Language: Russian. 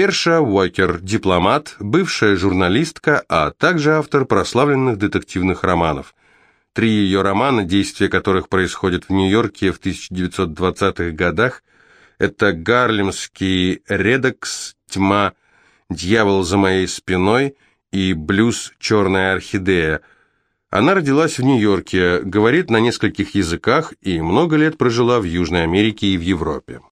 Перша Уокер – дипломат, бывшая журналистка, а также автор прославленных детективных романов. Три ее романа, действия которых происходят в Нью-Йорке в 1920-х годах, это «Гарлемский редакс», «Тьма», «Дьявол за моей спиной» и «Блюз. Черная орхидея». Она родилась в Нью-Йорке, говорит на нескольких языках и много лет прожила в Южной Америке и в Европе.